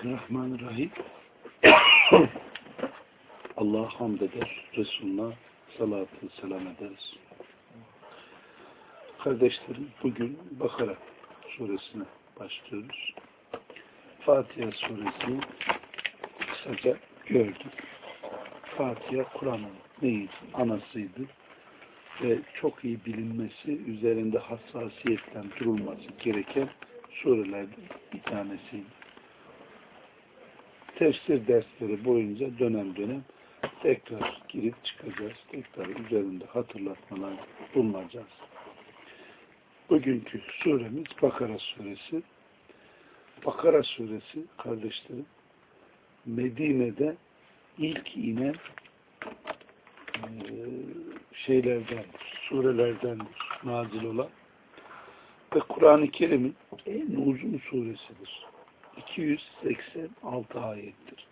Bismillahirrahmanirrahim. Allah'a hamd eder, Resuluna salatı selam ederiz. Kardeşlerim bugün Bakara suresine başlıyoruz. Fatiha suresini kısaca gördük. Fatiha Kur'an'ın neydi? Anasıydı. Ve çok iyi bilinmesi, üzerinde hassasiyetle durulması gereken surelerden bir tanesiydi tefsir dersleri boyunca dönem dönem tekrar girip çıkacağız. Tekrar üzerinde hatırlatmalar bulunacağız. Bugünkü suremiz Bakara suresi. Bakara suresi kardeşlerim Medine'de ilk inen e, şeylerden, surelerden nazil olan ve Kur'an-ı Kerim'in en uzun suresidir. 286 ayettir.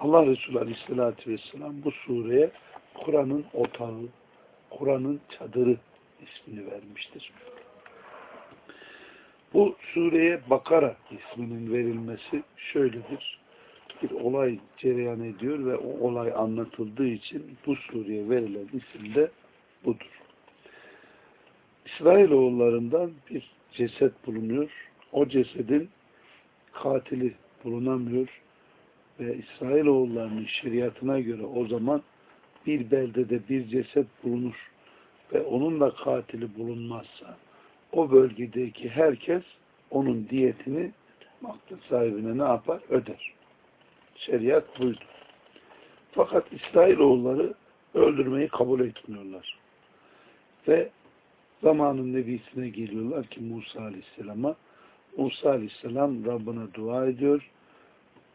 Allah Resulü Aleyhisselatü Vesselam bu sureye Kur'an'ın otağı, Kur'an'ın çadırı ismini vermiştir. Bu sureye Bakara isminin verilmesi şöyledir. Bir olay cereyan ediyor ve o olay anlatıldığı için bu sureye verilen isim de budur. İsrailoğullarından bir ceset bulunuyor. O cesedin katili bulunamıyor ve İsrailoğullarının şeriatına göre o zaman bir beldede bir ceset bulunur ve onun da katili bulunmazsa o bölgedeki herkes onun diyetini maktul sahibine ne yapar? Öder. Şeriat buydu. Fakat İsrailoğulları öldürmeyi kabul etmiyorlar. Ve zamanın nebisine geliyorlar ki Musa Aleyhisselam'a Musa Aleyhisselam Rabbine dua ediyor.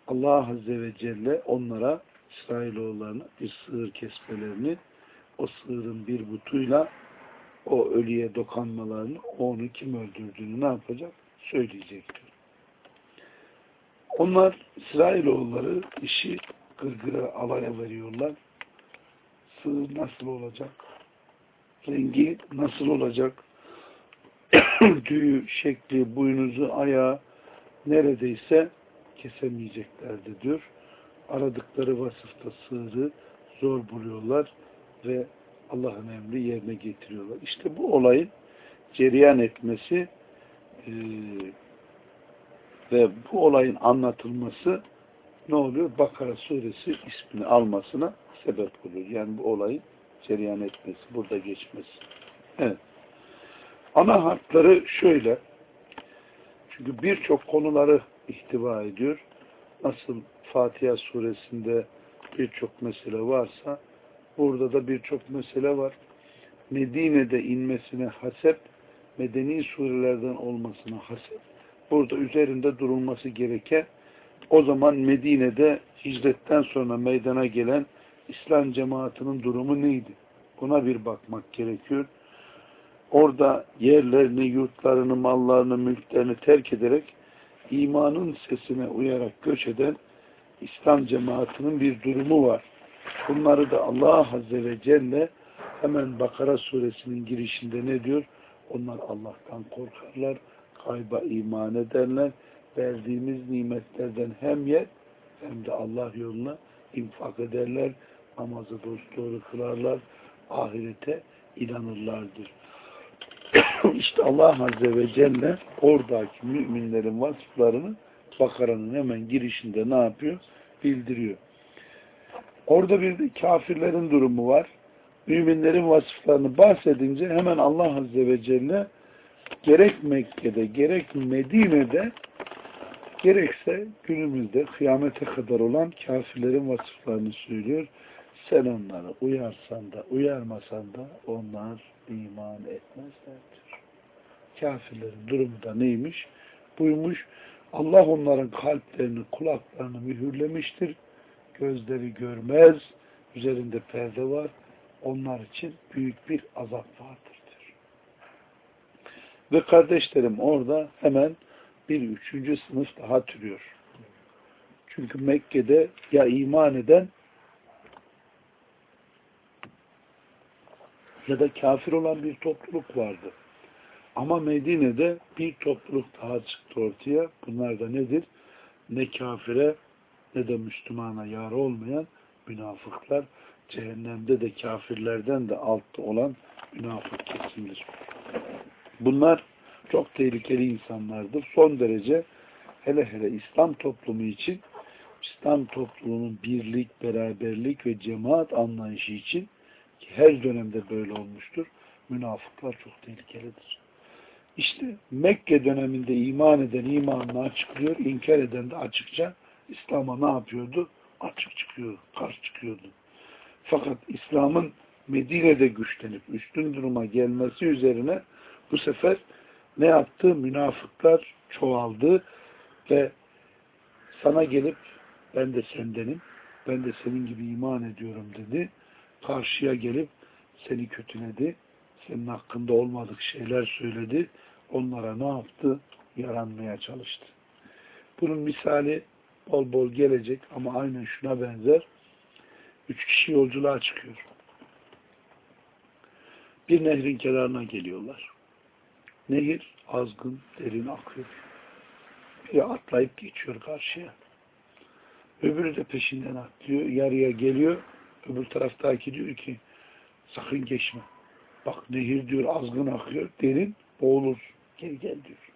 Allah Azze ve Celle onlara İsrailoğullarına bir sığır kesmelerini o sığırın bir butuyla o ölüye dokanmalarını onu kim öldürdüğünü ne yapacak? Söyleyecektir. Onlar İsrailoğulları işi gırgıra alaya veriyorlar. Sığır nasıl olacak? Rengi nasıl olacak? tüyü, şekli, boynuzu, ayağı neredeyse kesemeyeceklerdi diyor. Aradıkları vasıfta sığırı zor buluyorlar ve Allah'ın emri yerine getiriyorlar. İşte bu olayın cereyan etmesi e, ve bu olayın anlatılması ne oluyor? Bakara suresi ismini almasına sebep oluyor. Yani bu olayın cereyan etmesi, burada geçmesi. Evet. Ana hatları şöyle. Çünkü birçok konuları ihtiva ediyor. Nasıl Fatiha suresinde birçok mesele varsa burada da birçok mesele var. Medine'de inmesine hasep, medeni surelerden olmasına hasep, burada üzerinde durulması gereken o zaman Medine'de hicretten sonra meydana gelen İslam cemaatinin durumu neydi? Buna bir bakmak gerekiyor orada yerlerini, yurtlarını, mallarını, mülklerini terk ederek imanın sesine uyarak göç eden İslam cemaatinin bir durumu var. Bunları da Allah Azze ve Celle hemen Bakara suresinin girişinde ne diyor? Onlar Allah'tan korkarlar, kayba iman ederler, verdiğimiz nimetlerden hem yer hem de Allah yoluna infak ederler, namazı doğru kılarlar, ahirete inanırlardır. İşte Allah Azze ve Celle oradaki müminlerin vasıflarını Bakara'nın hemen girişinde ne yapıyor? Bildiriyor. Orada bir de kafirlerin durumu var. Müminlerin vasıflarını bahsedince hemen Allah Azze ve Celle gerek Mekke'de gerek Medine'de gerekse günümüzde kıyamete kadar olan kafirlerin vasıflarını söylüyor. Sen onları uyarsan da uyarmasan da onlar iman etmezlerdir. Kafirlerin durumu da neymiş? Buymuş. Allah onların kalplerini, kulaklarını mühürlemiştir. Gözleri görmez. Üzerinde perde var. Onlar için büyük bir azap vardır. Ve kardeşlerim orada hemen bir üçüncü sınıf daha türüyor. Çünkü Mekke'de ya iman eden ya da kafir olan bir topluluk vardı. Ama Medine'de bir topluluk daha çıktı ortaya. Bunlar da nedir? ne kafire ne de Müslümana yar olmayan münafıklar cehennemde de kafirlerden de altta olan münafık kesimdir. Bunlar çok tehlikeli insanlardır. Son derece hele hele İslam toplumu için İslam toplumunun birlik, beraberlik ve cemaat anlayışı için ki her dönemde böyle olmuştur. Münafıklar çok tehlikelidir. İşte Mekke döneminde iman eden imanını açıklıyor, inkar eden de açıkça İslam'a ne yapıyordu? Açık çıkıyor, karşı çıkıyordu. Fakat İslam'ın Medine'de güçlenip üstün duruma gelmesi üzerine bu sefer ne yaptı? Münafıklar çoğaldı ve sana gelip ben de sendenim, ben de senin gibi iman ediyorum dedi. Karşıya gelip seni kötüledi, senin hakkında olmadık şeyler söyledi. Onlara ne yaptı? Yaranmaya çalıştı. Bunun misali bol bol gelecek ama aynen şuna benzer. Üç kişi yolculuğa çıkıyor. Bir nehrin kenarına geliyorlar. Nehir azgın, derin akıyor. Biri atlayıp geçiyor karşıya. Öbürü de peşinden atlıyor. Yarıya geliyor. Öbür taraftaki diyor ki sakın geçme. Bak nehir diyor azgın akıyor. Derin boğulur. Geri gel diyor.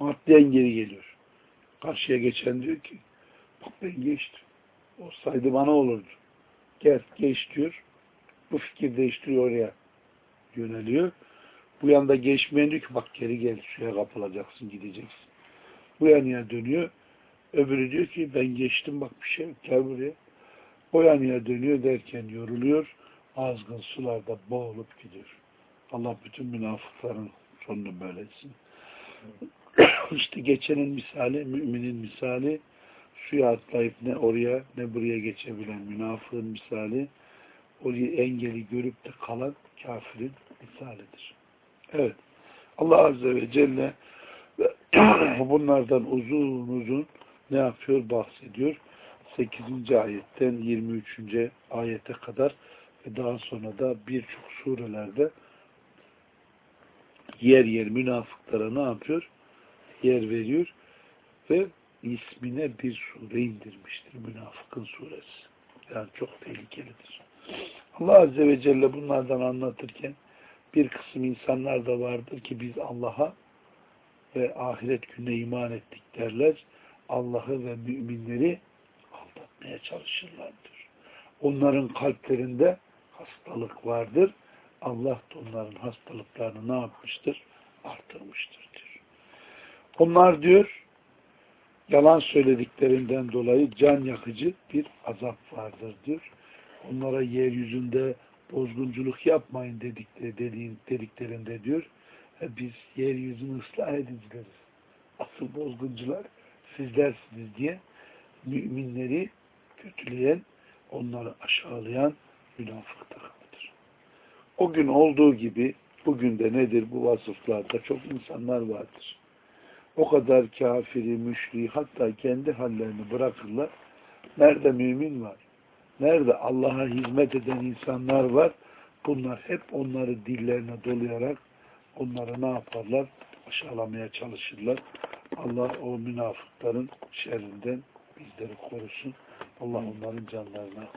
Atlayan geri geliyor. Karşıya geçen diyor ki bak ben geçtim. O saydı bana olurdu. Gel geç diyor. Bu fikir değiştiriyor oraya yöneliyor. Bu yanda geçmeyen diyor ki bak geri gel suya kapılacaksın gideceksin. Bu yanıya dönüyor. Öbürü diyor ki ben geçtim bak bir şey gel buraya. O yanıya dönüyor derken yoruluyor. Azgın sularda boğulup gidiyor. Allah bütün münafıkların sonunu böylesin. işte geçenin misali, müminin misali suya atlayıp ne oraya ne buraya geçebilen münafığın misali orayı engeli görüp de kalan kafirin misalidir. Evet. Allah Azze ve Celle bunlardan uzun uzun ne yapıyor? Bahsediyor. 8. ayetten 23. ayete kadar ve daha sonra da birçok surelerde yer yer münafıklara ne yapıyor? Yer veriyor ve ismine bir sure indirmiştir. Münafıkın suresi. Yani çok tehlikelidir. Allah Azze ve Celle bunlardan anlatırken bir kısım insanlar da vardır ki biz Allah'a ve ahiret gününe iman ettik derler. Allah'ı ve müminleri aldatmaya çalışırlardır. Onların kalplerinde hastalık vardır. Allah da onların hastalıklarını ne yapmıştır? Artırmıştır diyor. Onlar diyor yalan söylediklerinden dolayı can yakıcı bir azap vardır diyor. Onlara yeryüzünde bozgunculuk yapmayın dedikleri, dediklerinde diyor biz yeryüzünü ıslah edicileriz. Asıl bozguncular sizlersiniz diye müminleri kötüleyen, onları aşağılayan münafık takımıdır. O gün olduğu gibi bugün de nedir bu vasıflarda çok insanlar vardır. O kadar kafiri, müşriği hatta kendi hallerini bırakırlar. Nerede mümin var? Nerede Allah'a hizmet eden insanlar var? Bunlar hep onları dillerine dolayarak onları ne yaparlar? Aşağılamaya çalışırlar. Allah o münafıkların şerrinden bizleri korusun. Allah onların canlarına.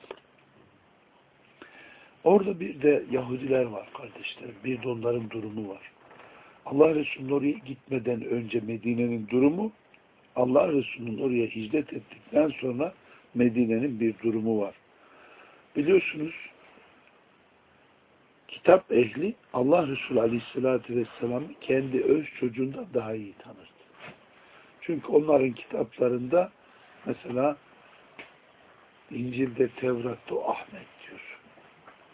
Orada bir de Yahudiler var kardeşler. Bir de onların durumu var. Allah Resulü'nün oraya gitmeden önce Medine'nin durumu, Allah Resulü'nün oraya hicret ettikten sonra Medine'nin bir durumu var. Biliyorsunuz kitap ehli Allah Resulü Aleyhisselatü Vesselam'ı kendi öz çocuğundan daha iyi tanırdı. Çünkü onların kitaplarında mesela İncil'de, Tevrat'ta Ahmet diyor.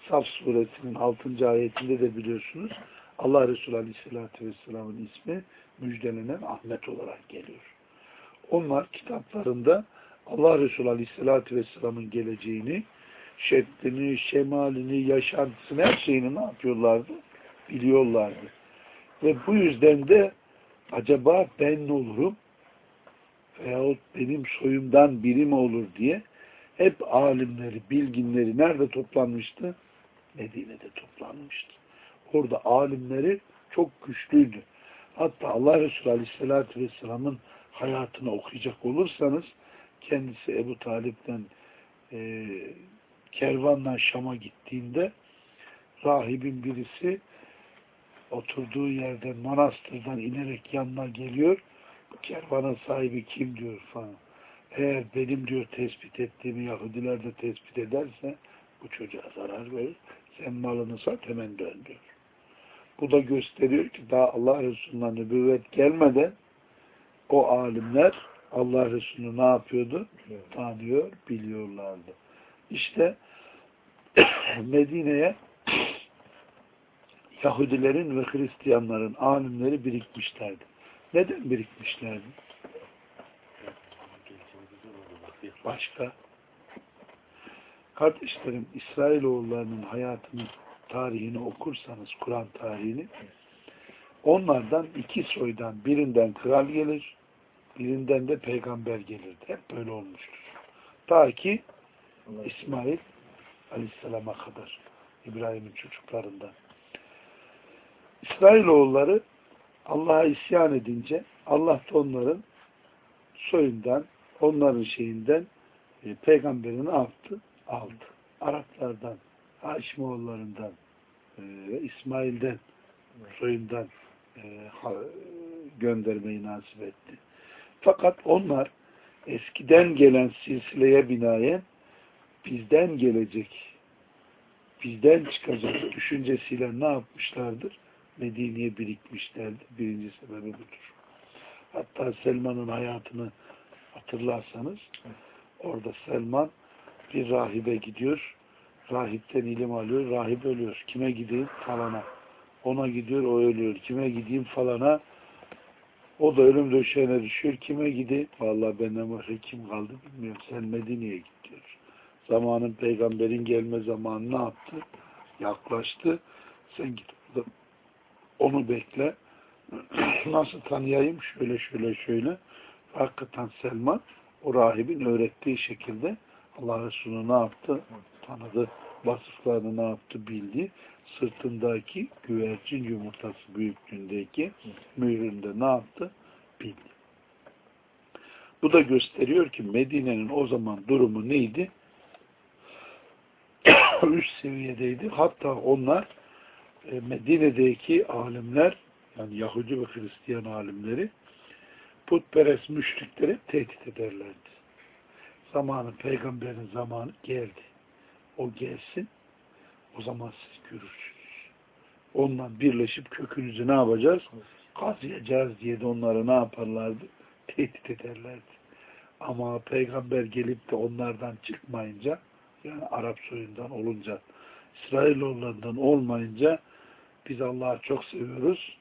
Saf suresinin 6. ayetinde de biliyorsunuz Allah Resulü Aleyhisselatü Vesselam'ın ismi müjdelenen Ahmet olarak geliyor. Onlar kitaplarında Allah Resulü Aleyhisselatü Vesselam'ın geleceğini, şeklini, şemalini, yaşantısını, her şeyini ne yapıyorlardı? Biliyorlardı. Ve bu yüzden de acaba ben ne olurum? Veyahut benim soyumdan biri mi olur diye hep alimleri, bilginleri nerede toplanmıştı? Medine'de toplanmıştı. Orada alimleri çok güçlüydü. Hatta Allah Resulü Aleyhisselatü Vesselam'ın hayatını okuyacak olursanız kendisi Ebu Talip'ten e, kervanla Şam'a gittiğinde rahibin birisi oturduğu yerden manastırdan inerek yanına geliyor. Kervanın sahibi kim diyor falan. Eğer benim diyor tespit ettiğimi Yahudiler de tespit ederse bu çocuğa zarar verir. Sen malını sat hemen dön diyor. Bu da gösteriyor ki daha Allah Resulü'nden nübüvvet gelmeden o alimler Allah Resulü ne yapıyordu? Tanıyor, biliyorlardı. İşte Medine'ye Yahudilerin ve Hristiyanların alimleri birikmişlerdi. Neden birikmişlerdi? Başka? Kardeşlerim, İsrailoğullarının hayatını, tarihini okursanız, Kur'an tarihini, onlardan iki soydan birinden kral gelir, birinden de peygamber gelirdi. Hep böyle olmuştur. Ta ki İsmail Aleyhisselam'a kadar İbrahim'in çocuklarından. İsrailoğulları Allah'a isyan edince Allah da onların soyundan, onların şeyinden e, peygamberi ne yaptı? Aldı. Araplardan, Haşimoğullarından, e, İsmail'den, soyundan e, göndermeyi nasip etti. Fakat onlar eskiden gelen silsileye binaen bizden gelecek, bizden çıkacak düşüncesiyle ne yapmışlardır? Medine'ye birikmişlerdi. Birinci sebebi budur. Hatta Selman'ın hayatını hatırlarsanız orada Selman bir rahibe gidiyor. Rahipten ilim alıyor. Rahip ölüyor. Kime gideyim? Falana. Ona gidiyor. O ölüyor. Kime gideyim? Falana. O da ölüm döşeğine düşüyor. Kime gideyim? Vallahi benden başka kim kaldı bilmiyorum. Sen Medine'ye git. Zamanın peygamberin gelme zamanı ne yaptı? Yaklaştı. Sen git burada onu bekle. Nasıl tanıyayım? Şöyle şöyle şöyle. Hakikaten Selman o rahibin öğrettiği şekilde Allah Resulü ne yaptı? Tanıdı. Vasıflarını ne yaptı? Bildi. Sırtındaki güvercin yumurtası büyüklüğündeki mühründe ne yaptı? Bildi. Bu da gösteriyor ki Medine'nin o zaman durumu neydi? Üst seviyedeydi. Hatta onlar Medine'deki alimler yani Yahudi ve Hristiyan alimleri putperest müşrikleri tehdit ederlerdi. Zamanı, peygamberin zamanı geldi. O gelsin, o zaman siz görürsünüz. Ondan birleşip kökünüzü ne yapacağız? Kazıyacağız diye de onları ne yaparlardı? Tehdit ederlerdi. Ama peygamber gelip de onlardan çıkmayınca, yani Arap soyundan olunca, İsrailoğullarından olmayınca biz Allah'ı çok seviyoruz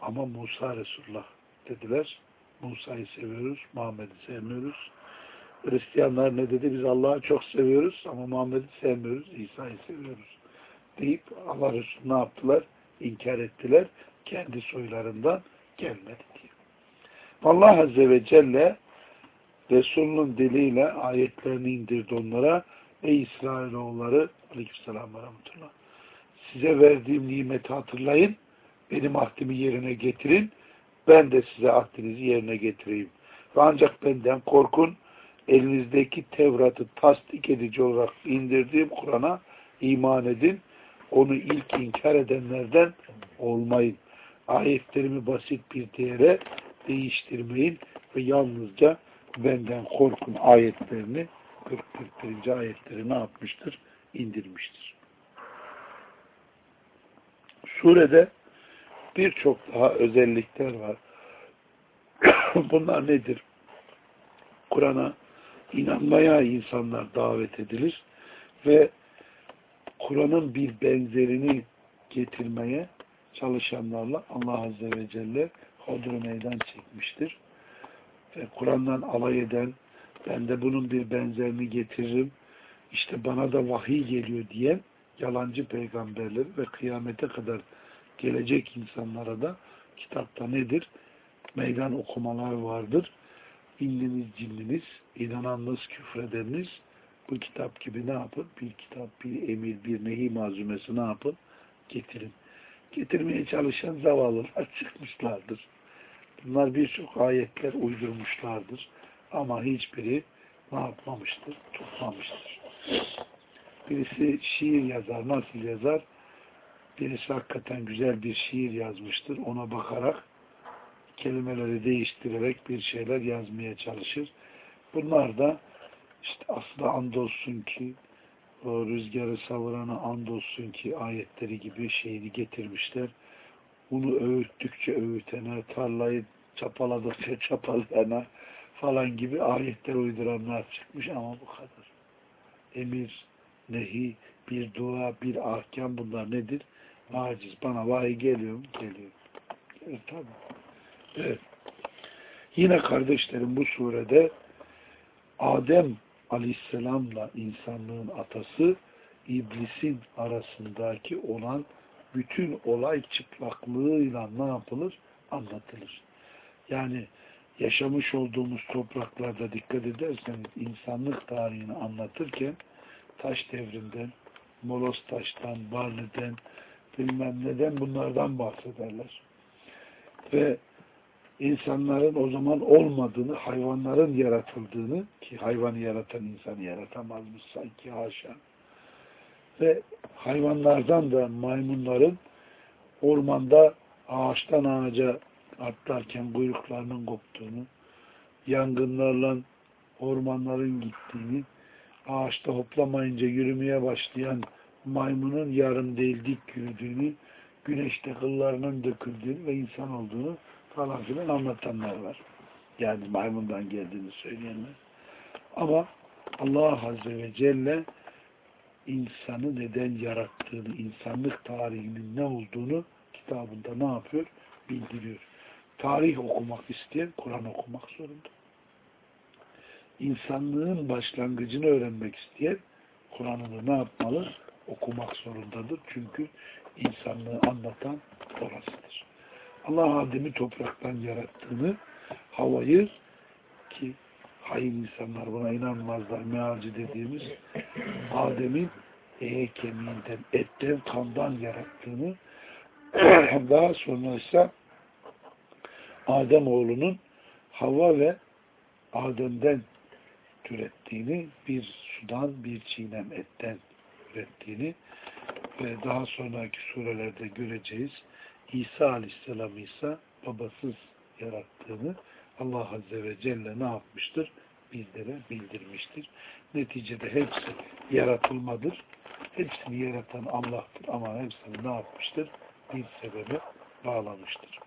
ama Musa Resulullah dediler. Musa'yı seviyoruz, Muhammed'i sevmiyoruz. Hristiyanlar ne dedi? Biz Allah'ı çok seviyoruz ama Muhammed'i sevmiyoruz, İsa'yı seviyoruz. Deyip Allah Resulü ne yaptılar? İnkar ettiler. Kendi soylarından gelmedi diye. Allah Azze ve Celle Resulünün diliyle ayetlerini indirdi onlara. Ey İsrailoğulları Aleykümselam ve Rahmetullah. Size verdiğim nimeti hatırlayın. Benim ahdimi yerine getirin. Ben de size ahdinizi yerine getireyim. Ve ancak benden korkun. Elinizdeki Tevrat'ı tasdik edici olarak indirdiğim Kur'an'a iman edin. Onu ilk inkar edenlerden olmayın. Ayetlerimi basit bir değere değiştirmeyin ve yalnızca benden korkun ayetlerini 40-41. ayetleri ne yapmıştır? indirmiştir. Surede birçok daha özellikler var. Bunlar nedir? Kur'an'a inanmaya insanlar davet edilir ve Kur'an'ın bir benzerini getirmeye çalışanlarla Allah Azze ve Celle hodru meydan çekmiştir. Ve Kur'an'dan alay eden, ben de bunun bir benzerini getiririm, işte bana da vahiy geliyor diyen yalancı peygamberleri ve kıyamete kadar gelecek insanlara da kitapta nedir? Meydan okumalar vardır. İnliniz, cinliniz, inananınız, küfredeniniz bu kitap gibi ne yapın? Bir kitap, bir emir, bir nehi malzumesi ne yapın? Getirin. Getirmeye çalışan zavallılar çıkmışlardır. Bunlar birçok ayetler uydurmuşlardır. Ama hiçbiri ne yapmamıştır? Tutmamıştır. Birisi şiir yazar. Nasıl yazar? Birisi hakikaten güzel bir şiir yazmıştır. Ona bakarak kelimeleri değiştirerek bir şeyler yazmaya çalışır. Bunlar da işte asla andolsun ki o rüzgarı savurana andolsun ki ayetleri gibi şeyini getirmişler. Bunu öğüttükçe öğütene, tarlayı çapaladıkça çapalayana falan gibi ayetler uyduranlar çıkmış ama bu kadar. Emir, nehi, bir dua, bir ahkam bunlar nedir? Aciz. Bana vahiy geliyor mu? Geliyor. Evet tabi. Evet. Yine kardeşlerim bu surede Adem Aleyhisselam'la insanlığın atası iblisin arasındaki olan bütün olay çıplaklığıyla ne yapılır? Anlatılır. Yani yaşamış olduğumuz topraklarda dikkat ederseniz insanlık tarihini anlatırken taş devrinden, molos taştan, barliden, bilmem neden bunlardan bahsederler. Ve insanların o zaman olmadığını, hayvanların yaratıldığını ki hayvanı yaratan insanı yaratamazmış sanki haşa. Ve hayvanlardan da maymunların ormanda ağaçtan ağaca atlarken kuyruklarının koptuğunu, yangınlarla ormanların gittiğini, ağaçta hoplamayınca yürümeye başlayan maymunun yarım değil dik yürüdüğünü, güneşte kıllarının döküldüğünü ve insan olduğunu falan filan anlatanlar var. Yani maymundan geldiğini söyleyenler. Ama Allah Azze ve Celle insanı neden yarattığını, insanlık tarihinin ne olduğunu kitabında ne yapıyor? Bildiriyor. Tarih okumak isteyen Kur'an okumak zorunda. İnsanlığın başlangıcını öğrenmek isteyen Kur'an'ını ne yapmalı? Okumak zorundadır. Çünkü insanlığı anlatan orasıdır. Allah Adem'i topraktan yarattığını, havayı ki hain insanlar buna inanmazlar, mealci dediğimiz Adem'in eye kemiğinden, etten, kandan yarattığını daha sonra ise Adem oğlunun hava ve Adem'den türettiğini, bir sudan, bir çiğnem etten ürettiğini ve daha sonraki surelerde göreceğiz. İsa Aleyhisselam ise babasız yarattığını Allah Azze ve Celle ne yapmıştır? Bizlere bildirmiştir. Neticede hepsi yaratılmadır. Hepsini yaratan Allah'tır ama hepsini ne yapmıştır? Bir sebebe bağlamıştır.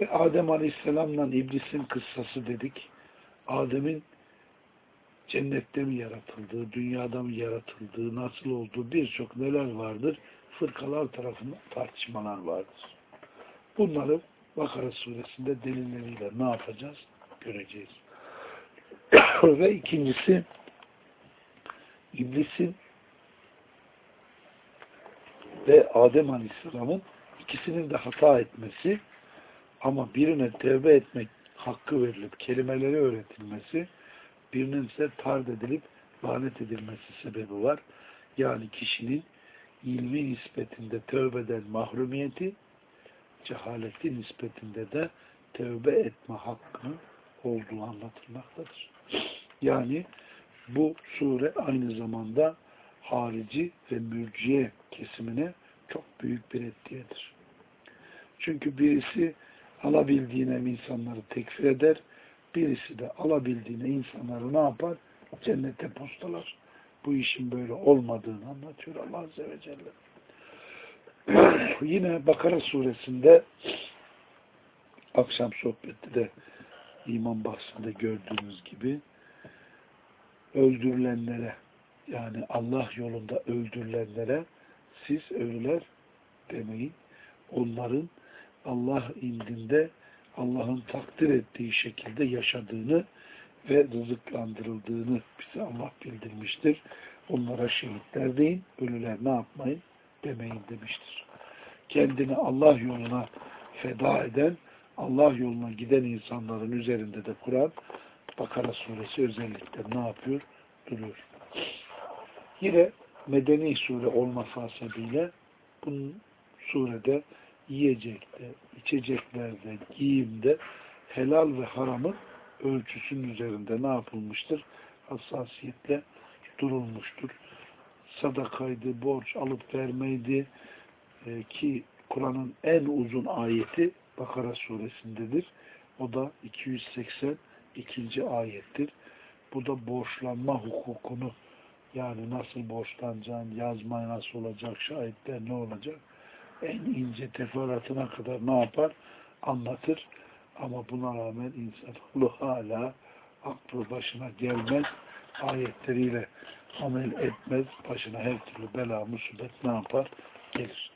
Ve Adem Aleyhisselam'la İblis'in kıssası dedik. Adem'in cennette mi yaratıldığı, dünyada mı yaratıldığı, nasıl olduğu birçok neler vardır. Fırkalar tarafından tartışmalar vardır. Bunları Bakara suresinde delilleriyle ne yapacağız? Göreceğiz. Ve ikincisi İblisin ve Adem Aleyhisselam'ın ikisinin de hata etmesi ama birine tevbe etmek hakkı verilip kelimeleri öğretilmesi birinin ise tard edilip lanet edilmesi sebebi var. Yani kişinin ilmi nispetinde tövbeden mahrumiyeti cehaleti nispetinde de tövbe etme hakkı olduğu anlatılmaktadır. Yani bu sure aynı zamanda harici ve mürciye kesimine çok büyük bir etkiyedir. Çünkü birisi alabildiğine insanları tekfir eder, birisi de alabildiğine insanları ne yapar? Cennete postalar. Bu işin böyle olmadığını anlatıyor Allah Azze ve Celle. Yine Bakara suresinde akşam sohbette de iman bahsinde gördüğünüz gibi öldürülenlere yani Allah yolunda öldürülenlere siz ölüler demeyin. Onların Allah indinde Allah'ın takdir ettiği şekilde yaşadığını ve rızıklandırıldığını bize Allah bildirmiştir. Onlara şehitler deyin, ölüler ne yapmayın demeyin demiştir. Kendini Allah yoluna feda eden, Allah yoluna giden insanların üzerinde de Kur'an Bakara suresi özellikle ne yapıyor? Duruyor. Yine medeni sure olması hasebiyle bunun surede yiyecekte, içeceklerde, giyimde helal ve haramın ölçüsünün üzerinde ne yapılmıştır? Hassasiyetle durulmuştur. Sadakaydı, borç alıp vermeydi e, ki Kur'an'ın en uzun ayeti Bakara suresindedir. O da 282. ayettir. Bu da borçlanma hukukunu yani nasıl borçlanacağın, yazma nasıl olacak, şahitler ne olacak en ince teferruatına kadar ne yapar? Anlatır. Ama buna rağmen insanoğlu hala aklı başına gelmez, ayetleriyle amel etmez, başına her türlü bela, musibet ne yapar? Gelir.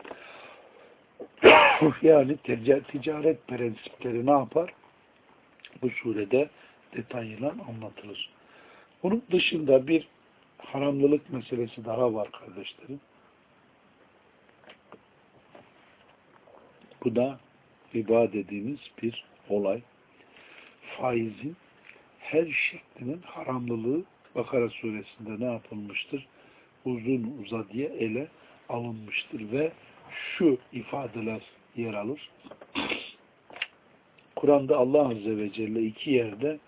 yani ticaret prensipleri ne yapar? Bu surede detayıyla anlatılır. Bunun dışında bir haramlılık meselesi daha var kardeşlerim. Bu da riba dediğimiz bir olay. Faizin her şeklinin haramlılığı Bakara suresinde ne yapılmıştır? Uzun uzadıya ele alınmıştır ve şu ifadeler yer alır. Kur'an'da Allah Azze ve Celle iki yerde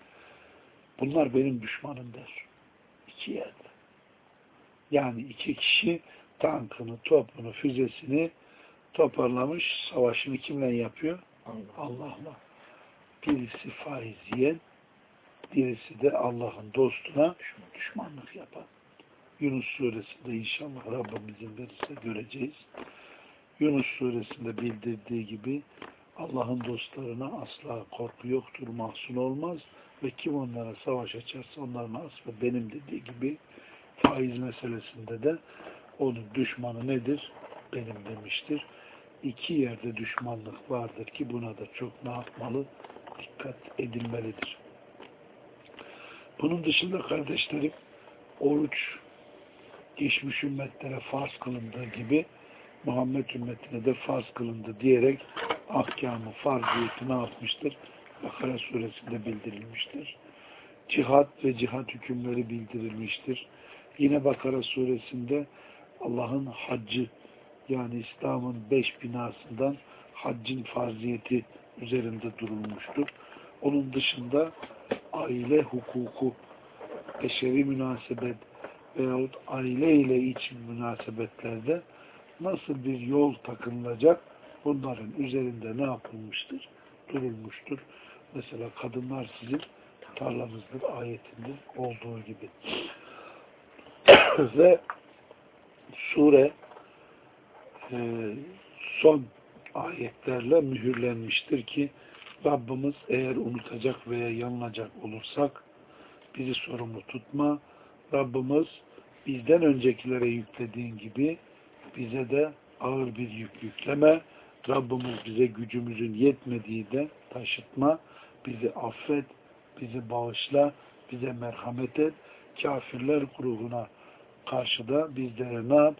bunlar benim düşmanım der. İki yerde. Yani iki kişi tankını, topunu, füzesini toparlamış. Savaşını kimle yapıyor? Allah'la. Birisi faiz yiyen, birisi de Allah'ın dostuna düşmanlık yapan. Yunus suresinde inşallah Rabbimizin verirse göreceğiz. Yunus suresinde bildirdiği gibi Allah'ın dostlarına asla korku yoktur, mahzun olmaz ve kim onlara savaş açarsa onların aslı benim dediği gibi faiz meselesinde de onun düşmanı nedir? Benim demiştir. İki yerde düşmanlık vardır ki buna da çok ne yapmalı? Dikkat edilmelidir. Bunun dışında kardeşlerim oruç geçmiş ümmetlere farz kılındığı gibi Muhammed ümmetine de farz kılındı diyerek ahkamı, farziyeti ne yapmıştır? Bakara suresinde bildirilmiştir. Cihat ve cihat hükümleri bildirilmiştir. Yine Bakara suresinde Allah'ın haccı yani İslam'ın beş binasından haccın farziyeti üzerinde durulmuştur. Onun dışında aile hukuku, beşeri münasebet veyahut aile ile iç münasebetlerde nasıl bir yol takınılacak bunların üzerinde ne yapılmıştır? Durulmuştur. Mesela kadınlar sizin tarlanızdır ayetinde olduğu gibi. Ve sure son ayetlerle mühürlenmiştir ki Rabbimiz eğer unutacak veya yanılacak olursak bizi sorumlu tutma. Rabbimiz bizden öncekilere yüklediğin gibi bize de ağır bir yük yükleme. Rabbimiz bize gücümüzün yetmediği de taşıtma. Bizi affet, bizi bağışla, bize merhamet et. Kafirler grubuna karşı da bizlere ne yap?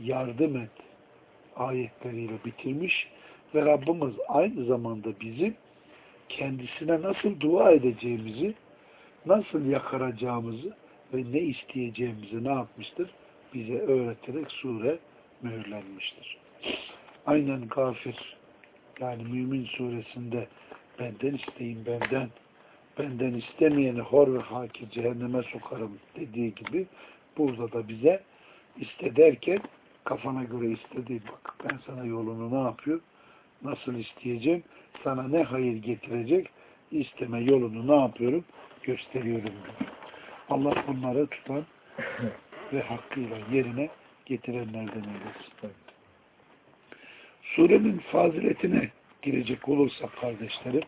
Yardım et ayetleriyle bitirmiş ve Rabbimiz aynı zamanda bizim kendisine nasıl dua edeceğimizi, nasıl yakaracağımızı ve ne isteyeceğimizi ne yapmıştır? Bize öğreterek sure mühürlenmiştir. Aynen kafir yani mümin suresinde benden isteyin benden benden istemeyeni hor ve hakir cehenneme sokarım dediği gibi burada da bize iste derken kafana göre istediği bak ben sana yolunu ne yapıyor nasıl isteyeceğim sana ne hayır getirecek isteme yolunu ne yapıyorum gösteriyorum diyor. Allah bunları tutan ve hakkıyla yerine getirenlerden eylesin. Surenin faziletine girecek olursak kardeşlerim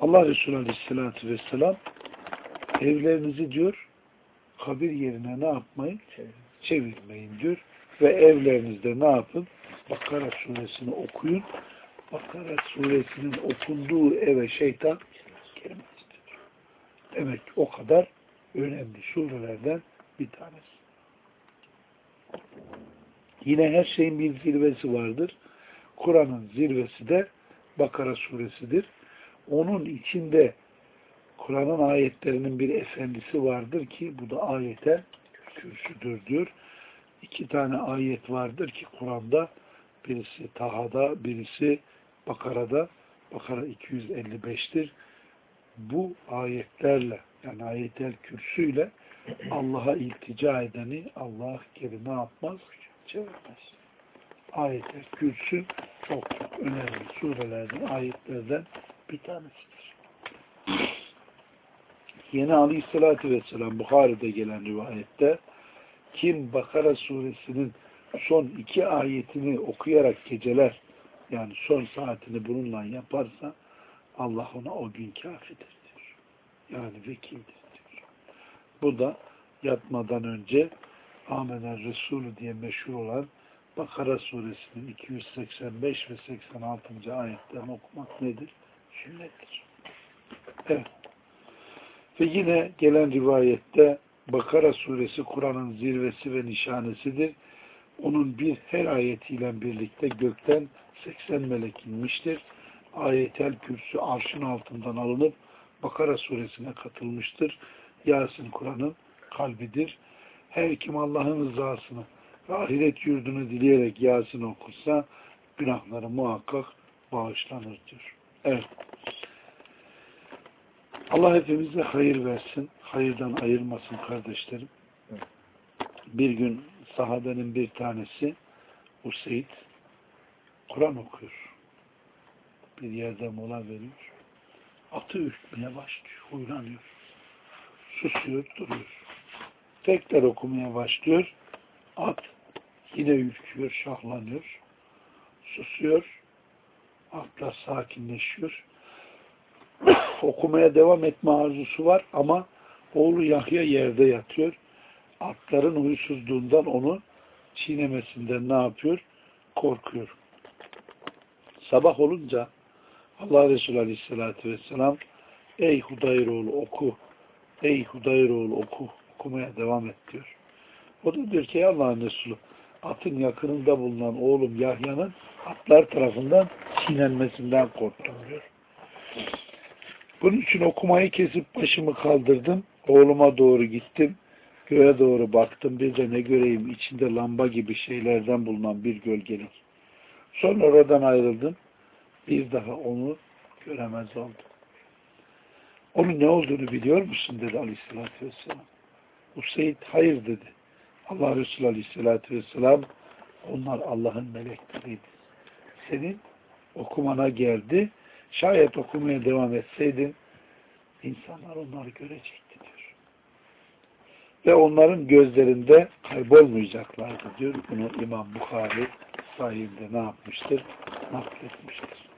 Allah Resulü Aleyhisselatü Vesselam evlerinizi diyor kabir yerine ne yapmayın? Çevirmeyin diyor. Ve evlerinizde ne yapın? Bakara suresini okuyun. Bakara suresinin okunduğu eve şeytan girmez diyor. Demek o kadar önemli surelerden bir tanesi. Yine her şeyin bir zirvesi vardır. Kur'an'ın zirvesi de Bakara suresidir. Onun içinde Kur'an'ın ayetlerinin bir efendisi vardır ki bu da ayetel kürsüdür diyor. İki tane ayet vardır ki Kur'an'da birisi Taha'da, birisi Bakara'da. Bakara 255'tir. Bu ayetlerle yani ayetel kürsüyle Allah'a iltica edeni Allah geri ne yapmaz? Çevirmez. Ayetel kürsü çok önemli surelerden, ayetlerden bir tanesidir. Yine Aleyhisselatü Vesselam Bukhari'de gelen rivayette kim Bakara suresinin son iki ayetini okuyarak geceler yani son saatini bununla yaparsa Allah ona o gün kafidir diyor. Yani vekildir diyor. Bu da yatmadan önce Amener Resulü diye meşhur olan Bakara suresinin 285 ve 86. ayetlerini okumak nedir? Sünnettir. Evet. Ve yine gelen rivayette Bakara suresi Kur'an'ın zirvesi ve nişanesidir. Onun bir her ayetiyle birlikte gökten 80 melek inmiştir. Ayetel kürsü arşın altından alınıp Bakara suresine katılmıştır. Yasin Kur'an'ın kalbidir. Her kim Allah'ın rızasını ve ahiret yurdunu dileyerek Yasin okursa günahları muhakkak bağışlanır diyor. Evet. Allah hepimize hayır versin. Hayırdan ayırmasın kardeşlerim. Bir gün sahabenin bir tanesi Useyd Kur'an okuyor. Bir yerde mola veriyor. Atı ürkmeye başlıyor. Huylanıyor. Susuyor, duruyor. Tekrar okumaya başlıyor. At yine ürküyor, şahlanıyor. Susuyor. Atlar sakinleşiyor. Okumaya devam etme arzusu var ama oğlu Yahya yerde yatıyor. Atların huysuzluğundan onu çiğnemesinden ne yapıyor? Korkuyor. Sabah olunca Allah Resulü Aleyhisselatü Vesselam Ey Hudayroğlu oku, ey Hudayroğlu oku, okumaya devam et diyor. O da diyor ki Allah'ın Resulü atın yakınında bulunan oğlum Yahya'nın atlar tarafından çiğnenmesinden korktum diyor. Bunun için okumayı kesip başımı kaldırdım. Oğluma doğru gittim. Göğe doğru baktım. Bir de ne göreyim içinde lamba gibi şeylerden bulunan bir gölgelik. Sonra oradan ayrıldım. Bir daha onu göremez oldum. Onun ne olduğunu biliyor musun dedi aleyhissalatü vesselam. Useyd hayır dedi. Allah Resulü aleyhissalatü vesselam onlar Allah'ın melekleriydi. Senin okumana geldi. Şayet okumaya devam etseydin insanlar onları görecekti diyor. Ve onların gözlerinde kaybolmayacaklardı diyor. Bunu İmam Bukhari sayende ne yapmıştır? Nakletmiştir.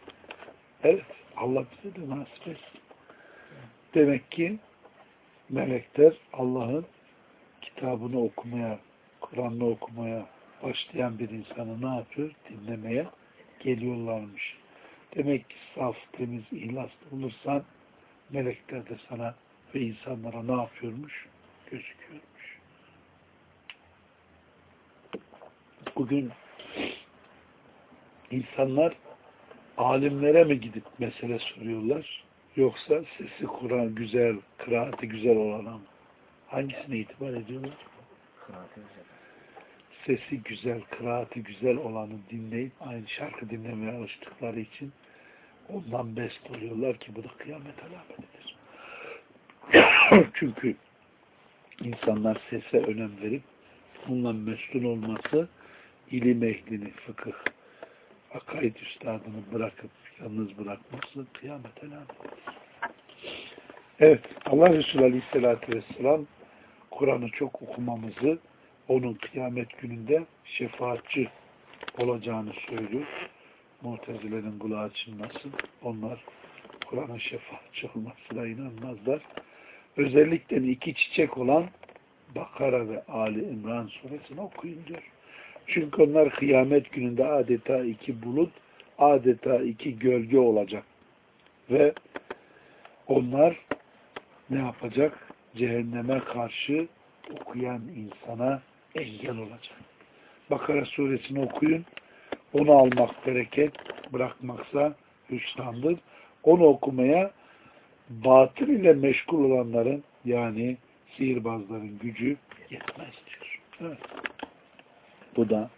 Evet. Allah bize de nasip etsin. Demek ki melekler Allah'ın kitabını okumaya, Kur'an'ı okumaya başlayan bir insanı ne yapıyor? Dinlemeye geliyorlarmış. Demek ki saf, temiz, ihlaslı olursan melekler de sana ve insanlara ne yapıyormuş? Gözüküyormuş. Bugün insanlar alimlere mi gidip mesele soruyorlar? Yoksa sesi Kur'an güzel, kıraati güzel olana mı? Hangisine itibar ediyorlar? Sesi güzel, kıraati güzel olanı dinleyip aynı şarkı dinlemeye alıştıkları için ondan best oluyorlar ki bu da kıyamet alametidir. Çünkü insanlar sese önem verip bununla mesul olması ilim ehlini, fıkıh, akaid üstadını bırakıp yalnız bırakması kıyamet alametidir. Evet, Allah Resulü Aleyhisselatü Vesselam Kur'an'ı çok okumamızı onun kıyamet gününde şefaatçi olacağını söylüyor. Mutezilerin kulağı açılmasın. Onlar Kur'an'ın şefaatçi olmasına inanmazlar. Özellikle iki çiçek olan Bakara ve Ali İmran suresini okuyun diyor. Çünkü onlar kıyamet gününde adeta iki bulut, adeta iki gölge olacak. Ve onlar ne yapacak? Cehenneme karşı okuyan insana engel olacak. Bakara suresini okuyun. Onu almak bereket, bırakmaksa hüsrandır. Onu okumaya batıl ile meşgul olanların yani sihirbazların gücü yetmez diyor. Evet. Bu da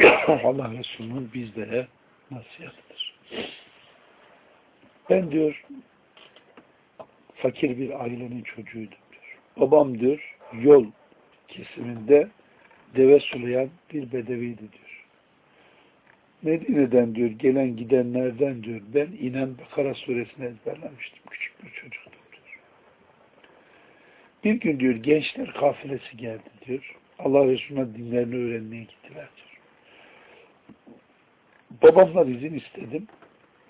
Allah Resulü'nün bizlere nasihatıdır. Ben diyor fakir bir ailenin çocuğuydum diyor. Babam diyor yol kesiminde deve sulayan bir bedeviydi diyor. Medine'den diyor gelen gidenlerden diyor ben inen Bakara suresini ezberlemiştim. Küçük bir çocuktum diyor. Bir gün diyor gençler kafilesi geldi diyor. Allah Resulü'ne dinlerini öğrenmeye gittiler diyor. Babamdan izin istedim.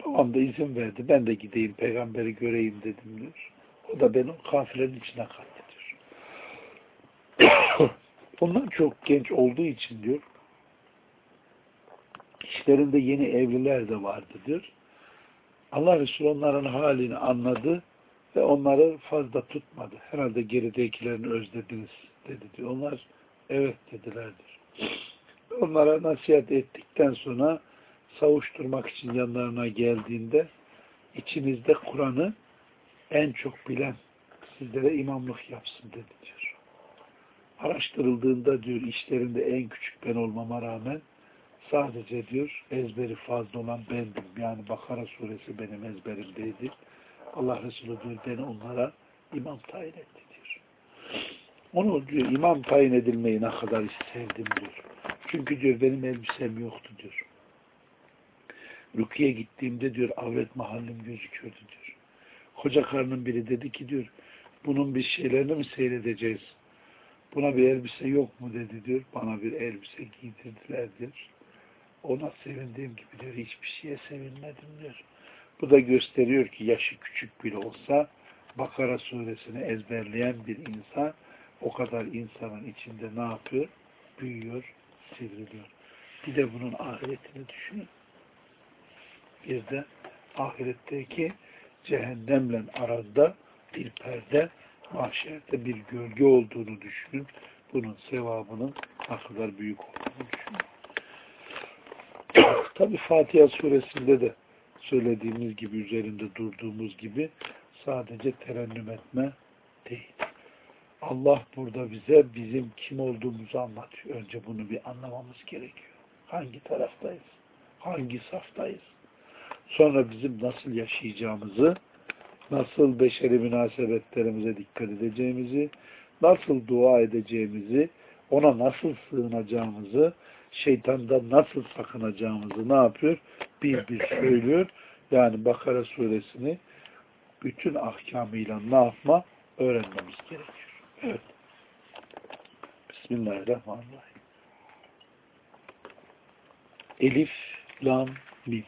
Babam da izin verdi. Ben de gideyim peygamberi göreyim dedim diyor. O da beni kafilenin içine kattı diyor. Bunlar çok genç olduğu için diyor işlerinde yeni evliler de vardı diyor. Allah Resulü onların halini anladı ve onları fazla tutmadı. Herhalde geridekilerini özlediniz dedi diyor. Onlar evet dediler diyor. Onlara nasihat ettikten sonra savuşturmak için yanlarına geldiğinde içinizde Kur'an'ı en çok bilen sizlere imamlık yapsın dedi diyor. Araştırıldığında diyor işlerinde en küçük ben olmama rağmen sadece diyor ezberi fazla olan bendim. Yani Bakara suresi benim ezberimdeydi. Allah Resulü diyor beni onlara imam tayin etti diyor. Onu diyor imam tayin edilmeyi ne kadar sevdim diyor. Çünkü diyor benim elbisem yoktu diyor. Rukiye gittiğimde diyor avret mahallim gözüküyordu diyor. Koca karnın biri dedi ki diyor bunun bir şeylerini mi seyredeceğiz? Buna bir elbise yok mu dedi diyor. Bana bir elbise giydirdiler diyor. Ona sevindiğim gibi diyor hiçbir şeye sevinmedim diyor. Bu da gösteriyor ki yaşı küçük bile olsa Bakara suresini ezberleyen bir insan o kadar insanın içinde ne yapıyor? Büyüyor, sivriliyor. Bir de bunun ahiretini düşünün. Bir de ahiretteki cehennemle arada bir perde, mahşerde bir gölge olduğunu düşünün. Bunun sevabının ne kadar büyük olduğunu düşünün. Tabi Fatiha suresinde de söylediğimiz gibi, üzerinde durduğumuz gibi sadece terennüm etme değil. Allah burada bize bizim kim olduğumuzu anlatıyor. Önce bunu bir anlamamız gerekiyor. Hangi taraftayız? Hangi saftayız? Sonra bizim nasıl yaşayacağımızı, nasıl beşeri münasebetlerimize dikkat edeceğimizi, nasıl dua edeceğimizi, ona nasıl sığınacağımızı, şeytandan nasıl sakınacağımızı ne yapıyor? Bir bir söylüyor. Yani Bakara suresini bütün ahkamıyla ne yapma? Öğrenmemiz gerekiyor. Evet. Bismillahirrahmanirrahim. Elif, Lam, Mim.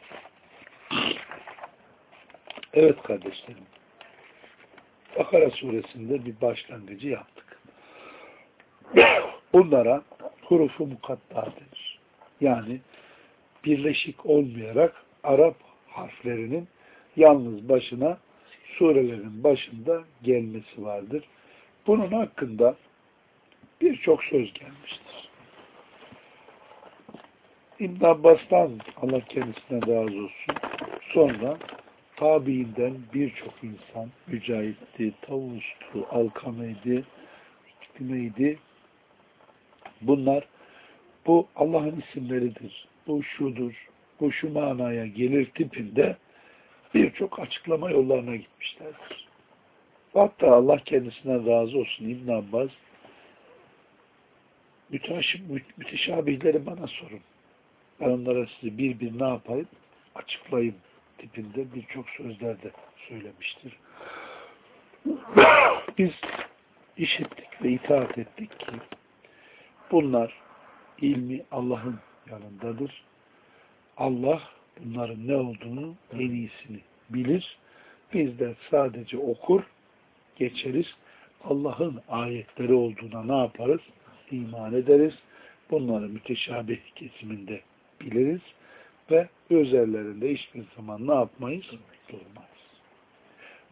Evet kardeşlerim. Bakara suresinde bir başlangıcı yaptık. Bunlara hurufu mukatta. Yani birleşik olmayarak Arap harflerinin yalnız başına surelerin başında gelmesi vardır. Bunun hakkında birçok söz gelmiştir. İbn Abbas'tan Allah kendisine razı olsun. Sonra tabiinden birçok insan Mücahit'ti, Tavus'tu, Alkame'ydi, Hikme'ydi. Bunlar bu Allah'ın isimleridir. Bu şudur, bu şu manaya gelir tipinde birçok açıklama yollarına gitmişlerdir. Hatta Allah kendisinden razı olsun İbn Abbas müteşabihleri bana sorun. Ben onlara sizi bir bir ne yapayım? Açıklayayım tipinde birçok sözlerde söylemiştir. Biz işittik ve itaat ettik ki bunlar ilmi Allah'ın yanındadır. Allah bunların ne olduğunu en iyisini bilir. Biz de sadece okur, geçeriz. Allah'ın ayetleri olduğuna ne yaparız? İman ederiz. Bunları müteşabih kesiminde biliriz ve üzerlerinde hiçbir zaman ne yapmayız? Durmayız.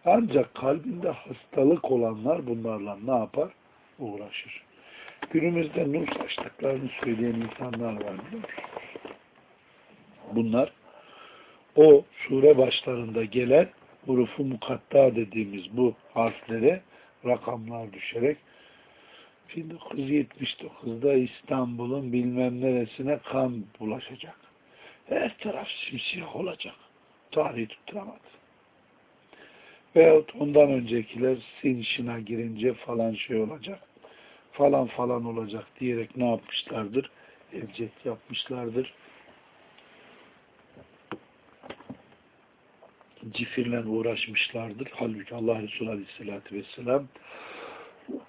Ancak kalbinde hastalık olanlar bunlarla ne yapar? Uğraşır. Günümüzde nur saçtıklarını söyleyen insanlar var biliyor? Bunlar o sure başlarında gelen hurufu mukatta dediğimiz bu harflere rakamlar düşerek 1979'da İstanbul'un bilmem neresine kan bulaşacak. Her taraf simsiyah olacak. Tarihi tutturamadı. Veyahut ondan öncekiler sinşina girince falan şey olacak. Falan falan olacak diyerek ne yapmışlardır? Evcet yapmışlardır. Cifirle uğraşmışlardır. Halbuki Allah Resulü Aleyhisselatü Vesselam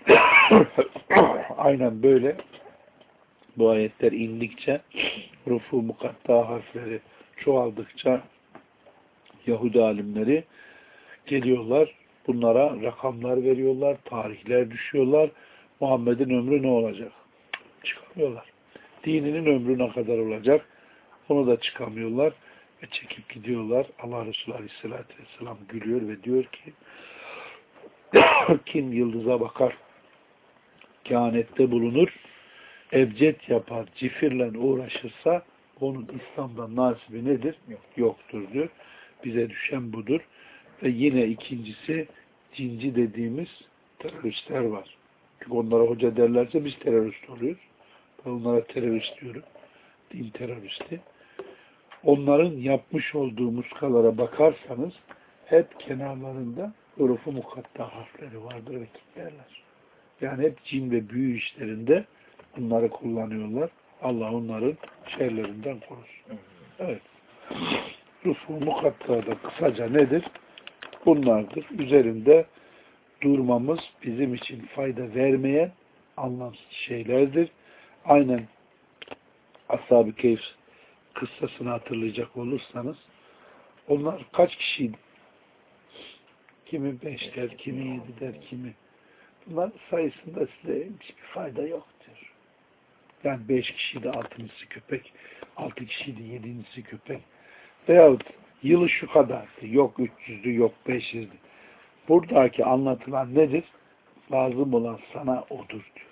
aynen böyle bu ayetler indikçe rufu mukatta harfleri çoğaldıkça Yahudi alimleri geliyorlar. Bunlara rakamlar veriyorlar. Tarihler düşüyorlar. Muhammed'in ömrü ne olacak? Çıkamıyorlar. Dininin ömrü ne kadar olacak? Onu da çıkamıyorlar. Ve çekip gidiyorlar. Allah Resulü Aleyhisselatü Vesselam gülüyor ve diyor ki kim yıldıza bakar kehanette bulunur ebced yapar, cifirle uğraşırsa onun İslam'dan nasibi nedir? Yok. Yoktur diyor. Bize düşen budur. Ve yine ikincisi cinci dediğimiz teröristler var. Çünkü onlara hoca derlerse biz terörist oluyoruz. Ben onlara terörist diyorum. Din teröristi. Onların yapmış olduğu muskalara bakarsanız hep kenarlarında hurufu mukatta harfleri vardır ve kitlerler. Yani hep cin ve büyü işlerinde bunları kullanıyorlar. Allah onların şerlerinden korusun. Evet. Rufu mukattada kısaca nedir? Bunlardır. Üzerinde durmamız bizim için fayda vermeyen anlamsız şeylerdir. Aynen Ashab-ı Keyf kıssasını hatırlayacak olursanız onlar kaç kişiydi? Kimi beş der, kimi yedi der, kimi. Bunlar sayısında size hiçbir fayda yoktur. Yani beş kişiydi altıncısı köpek, altı kişiydi yedincisi köpek. Veyahut yılı şu kadardı, yok üç yüzlü, yok beş yüzlü. Buradaki anlatılan nedir? Lazım olan sana odur diyor.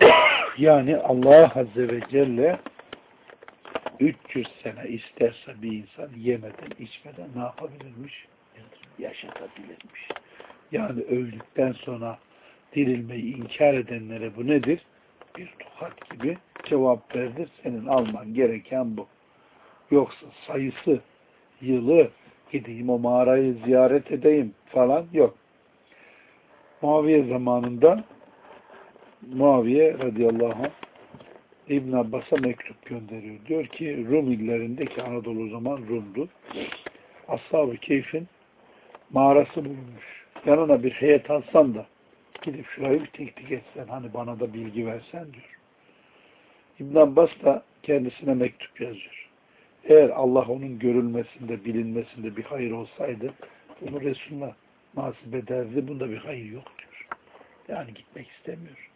yani Allah Azze ve Celle 300 sene isterse bir insan yemeden, içmeden ne yapabilirmiş? Yaşatabilirmiş. Yani öldükten sonra dirilmeyi inkar edenlere bu nedir? Bir tokat gibi cevap verdir. Senin alman gereken bu. Yoksa sayısı, yılı, gideyim o mağarayı ziyaret edeyim falan yok. Muaviye zamanında Muaviye radıyallahu anh İbn Abbas'a mektup gönderiyor. Diyor ki Rum illerindeki Anadolu zaman Rum'du. Ashab-ı Keyf'in mağarası bulunmuş. Yanına bir heyet alsan da gidip şurayı bir teknik etsen hani bana da bilgi versen diyor. İbn Abbas da kendisine mektup yazıyor. Eğer Allah onun görülmesinde, bilinmesinde bir hayır olsaydı bunu Resulullah nasip ederdi. Bunda bir hayır yok diyor. Yani gitmek istemiyor.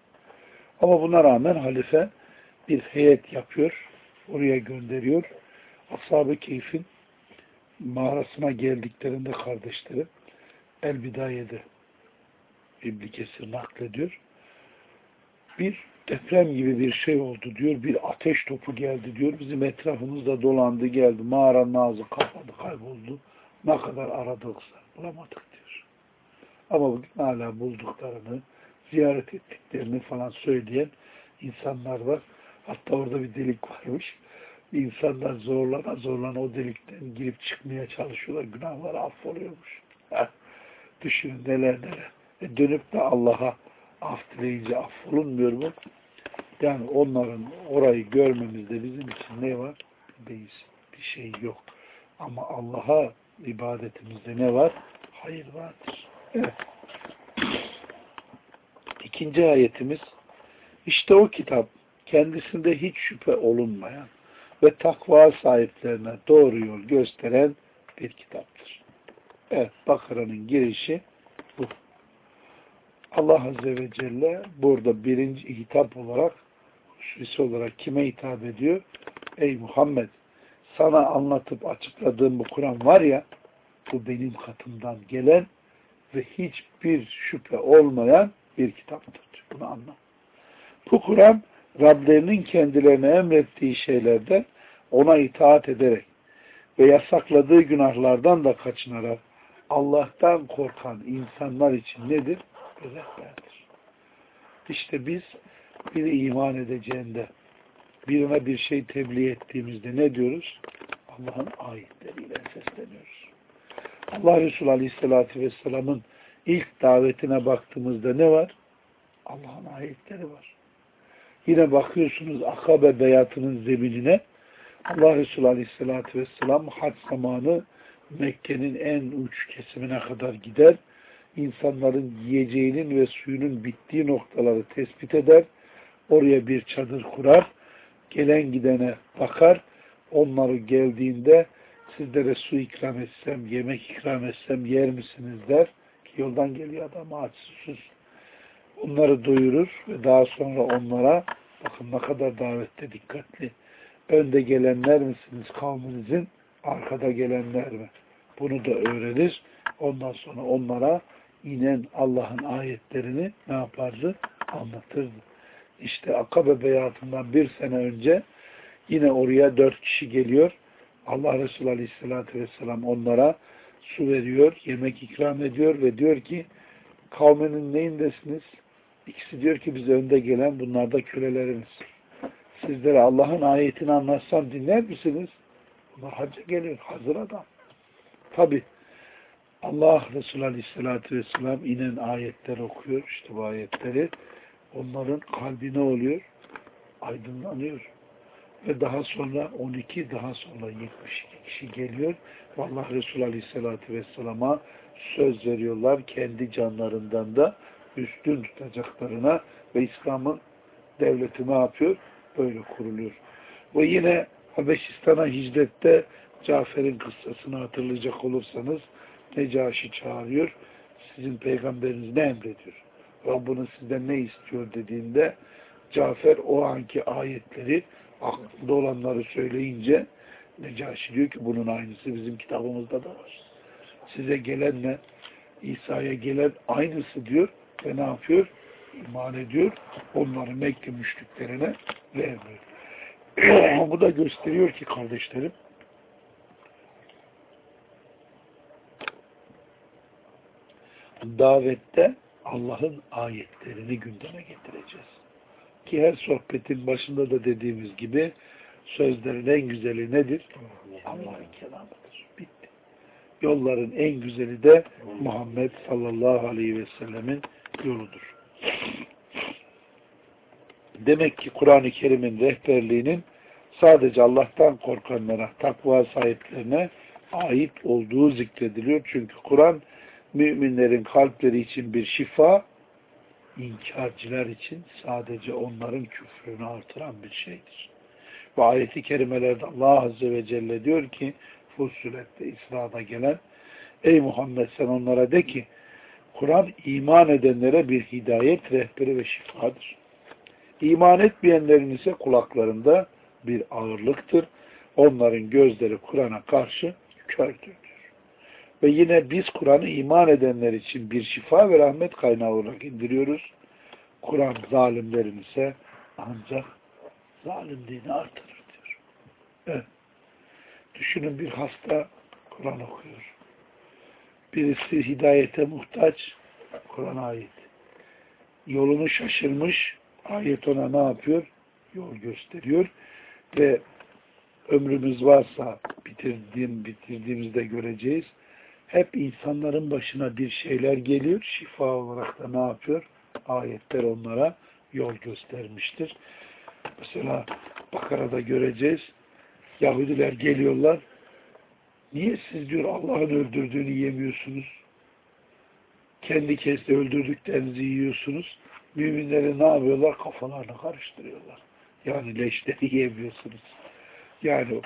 Ama buna rağmen halife bir heyet yapıyor. Oraya gönderiyor. Ashab-ı Keyf'in mağarasına geldiklerinde kardeşleri El Bidaye'de İbn Kesir naklediyor. Bir deprem gibi bir şey oldu diyor. Bir ateş topu geldi diyor. Bizim etrafımızda dolandı geldi. Mağaranın ağzı kapadı kayboldu. Ne kadar aradıksa bulamadık diyor. Ama bugün hala bulduklarını ziyaret ettiklerini falan söyleyen insanlar var. Hatta orada bir delik varmış. İnsanlar zorlana zorlana o delikten girip çıkmaya çalışıyorlar. Günahları affoluyormuş. Düşünün neler neler. E dönüp de Allah'a af dileyince affolunmuyor mu? Yani onların orayı görmemizde bizim için ne var? Beyiz. Bir şey yok. Ama Allah'a ibadetimizde ne var? Hayır vardır. Evet. İkinci ayetimiz işte o kitap kendisinde hiç şüphe olunmayan ve takva sahiplerine doğru yol gösteren bir kitaptır. Evet, Bakara'nın girişi bu. Allah Azze ve Celle burada birinci hitap olarak hususi olarak kime hitap ediyor? Ey Muhammed sana anlatıp açıkladığım bu Kur'an var ya bu benim katımdan gelen ve hiçbir şüphe olmayan bir kitaptır. Bunu anla. Bu Kur'an Rablerinin kendilerine emrettiği şeylerden ona itaat ederek ve yasakladığı günahlardan da kaçınarak Allah'tan korkan insanlar için nedir? Rehberdir. İşte biz biri iman edeceğinde birine bir şey tebliğ ettiğimizde ne diyoruz? Allah'ın ayetleriyle sesleniyoruz. Allah Resulü Aleyhisselatü Vesselam'ın ilk davetine baktığımızda ne var? Allah'ın ayetleri var. Yine bakıyorsunuz Akabe beyatının zeminine Allah Resulü Aleyhisselatü Vesselam hac zamanı Mekke'nin en uç kesimine kadar gider. İnsanların yiyeceğinin ve suyunun bittiği noktaları tespit eder. Oraya bir çadır kurar. Gelen gidene bakar. Onları geldiğinde sizlere su ikram etsem, yemek ikram etsem yer misiniz der. Ki yoldan geliyor adam aç, susuz. Onları doyurur ve daha sonra onlara bakın ne kadar davette dikkatli. Önde gelenler misiniz kavminizin, arkada gelenler mi? Bunu da öğrenir. Ondan sonra onlara inen Allah'ın ayetlerini ne yapardı? Anlatırdı. İşte Akabe beyatından bir sene önce yine oraya dört kişi geliyor. Allah Resulü Aleyhisselatü Vesselam onlara su veriyor, yemek ikram ediyor ve diyor ki kavminin neyindesiniz? İkisi diyor ki biz önde gelen bunlar da köleleriniz. Sizlere Allah'ın ayetini anlatsam dinler misiniz? Bunlar hacca geliyor. Hazır adam. Tabi Allah Resulü Aleyhisselatü Vesselam inen ayetler okuyor. işte bu ayetleri. Onların kalbine oluyor. Aydınlanıyor. Ve daha sonra 12, daha sonra 72 kişi geliyor. Ve Allah Resulü Aleyhisselatü Vesselam'a söz veriyorlar. Kendi canlarından da üstün tutacaklarına ve İslam'ın devleti ne yapıyor? Böyle kuruluyor. Ve yine Habeşistan'a hicrette Cafer'in kıssasını hatırlayacak olursanız Necaşi çağırıyor. Sizin peygamberiniz ne emrediyor? Rabbiniz sizden ne istiyor dediğinde Cafer o anki ayetleri aklında olanları söyleyince Necaşi diyor ki bunun aynısı bizim kitabımızda da var. Size gelenle İsa'ya gelen aynısı diyor ve ne yapıyor? İman ediyor. Onları Mekke müşriklerine vermiyor. Bu da gösteriyor ki kardeşlerim davette Allah'ın ayetlerini gündeme getireceğiz. Ki her sohbetin başında da dediğimiz gibi sözlerin en güzeli nedir? Allah'ın kelamıdır. Bitti. Yolların en güzeli de Muhammed sallallahu aleyhi ve sellemin yoludur. Demek ki Kur'an-ı Kerim'in rehberliğinin sadece Allah'tan korkanlara, takva sahiplerine ait olduğu zikrediliyor. Çünkü Kur'an müminlerin kalpleri için bir şifa, inkarcılar için sadece onların küfrünü artıran bir şeydir. Ve ayeti kerimelerde Allah Azze ve Celle diyor ki Fussilet'te İsra'da gelen Ey Muhammed sen onlara de ki Kur'an iman edenlere bir hidayet rehberi ve şifadır. İman etmeyenlerin ise kulaklarında bir ağırlıktır. Onların gözleri Kur'an'a karşı kördür. Ve yine biz Kur'an'ı iman edenler için bir şifa ve rahmet kaynağı olarak indiriyoruz. Kur'an zalimlerin ise ancak zalimliğini artırır diyor. Evet. Düşünün bir hasta Kur'an okuyor. Birisi hidayete muhtaç Kur'an ayet. Yolunu şaşırmış ayet ona ne yapıyor? Yol gösteriyor. Ve ömrümüz varsa bitirdiğim, bitirdiğimizde göreceğiz hep insanların başına bir şeyler geliyor. Şifa olarak da ne yapıyor? Ayetler onlara yol göstermiştir. Mesela Bakara'da göreceğiz. Yahudiler geliyorlar. Niye siz diyor Allah'ın öldürdüğünü yemiyorsunuz? Kendi kezde öldürdüklerinizi yiyorsunuz. Müminleri ne yapıyorlar? Kafalarını karıştırıyorlar. Yani leşleri yemiyorsunuz. Yani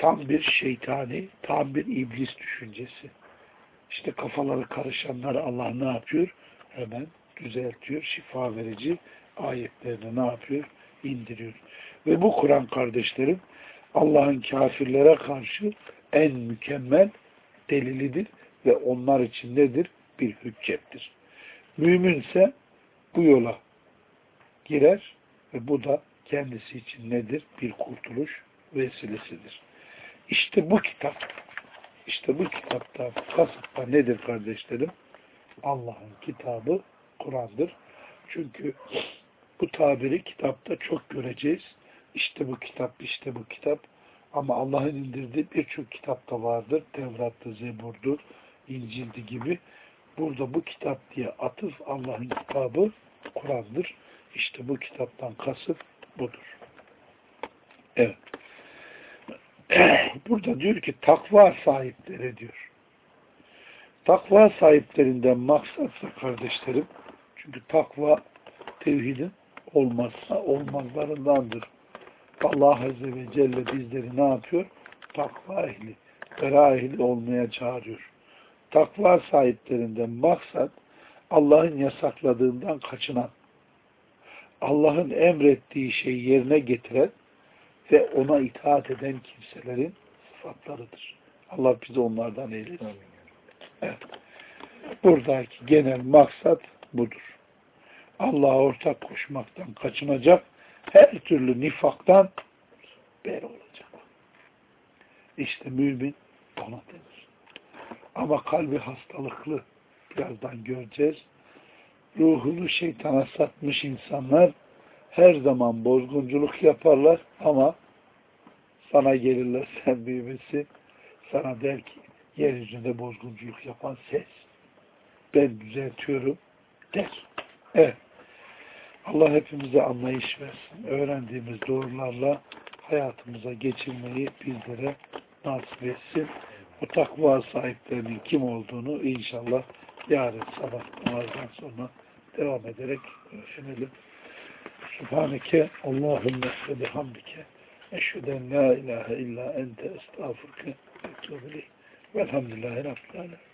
tam bir şeytani, tam bir iblis düşüncesi. İşte kafaları karışanları Allah ne yapıyor? Hemen düzeltiyor, şifa verici ayetlerini ne yapıyor? indiriyor. Ve bu Kur'an kardeşlerim Allah'ın kafirlere karşı en mükemmel delilidir ve onlar için nedir? Bir hüccettir. Müminse bu yola girer ve bu da kendisi için nedir? Bir kurtuluş vesilesidir. İşte bu kitap, işte bu kitapta kasıtta nedir kardeşlerim? Allah'ın kitabı Kur'an'dır. Çünkü bu tabiri kitapta çok göreceğiz. İşte bu kitap, işte bu kitap. Ama Allah'ın indirdiği birçok kitapta vardır. Tevrat'ta, Zebur'dur, İncil'di gibi. Burada bu kitap diye atıf Allah'ın kitabı Kur'an'dır. İşte bu kitaptan kasıt budur. Evet. Burada diyor ki takva sahipleri diyor. Takva sahiplerinden maksatsa kardeşlerim çünkü takva tevhidin olmazsa olmazlarındandır. Allah Azze ve Celle bizleri ne yapıyor? Takva ehli, vera ehli olmaya çağırıyor. Takva sahiplerinden maksat Allah'ın yasakladığından kaçınan, Allah'ın emrettiği şeyi yerine getiren ve ona itaat eden kimselerin sıfatlarıdır. Allah bizi onlardan eylesin. Evet. Buradaki genel maksat budur. Allah'a ortak koşmaktan kaçınacak, her türlü nifaktan beri olacak. İşte mümin ona denir. Ama kalbi hastalıklı, birazdan göreceğiz. Ruhunu şeytana satmış insanlar her zaman bozgunculuk yaparlar ama sana gelirler sen büyümesi sana der ki yeryüzünde bozgunculuk yapan ses. Ben düzeltiyorum der. Evet. Allah hepimize anlayış versin. Öğrendiğimiz doğrularla hayatımıza geçirmeyi bizlere nasip etsin. O takva sahiplerinin kim olduğunu inşallah yarın sabah namazdan sonra devam ederek düşünelim. Subhaneke Allahümme ve bihamdike eşheden la ilahe illa ente estağfurke ve etûbü Velhamdülillahi Rabbil Alemin.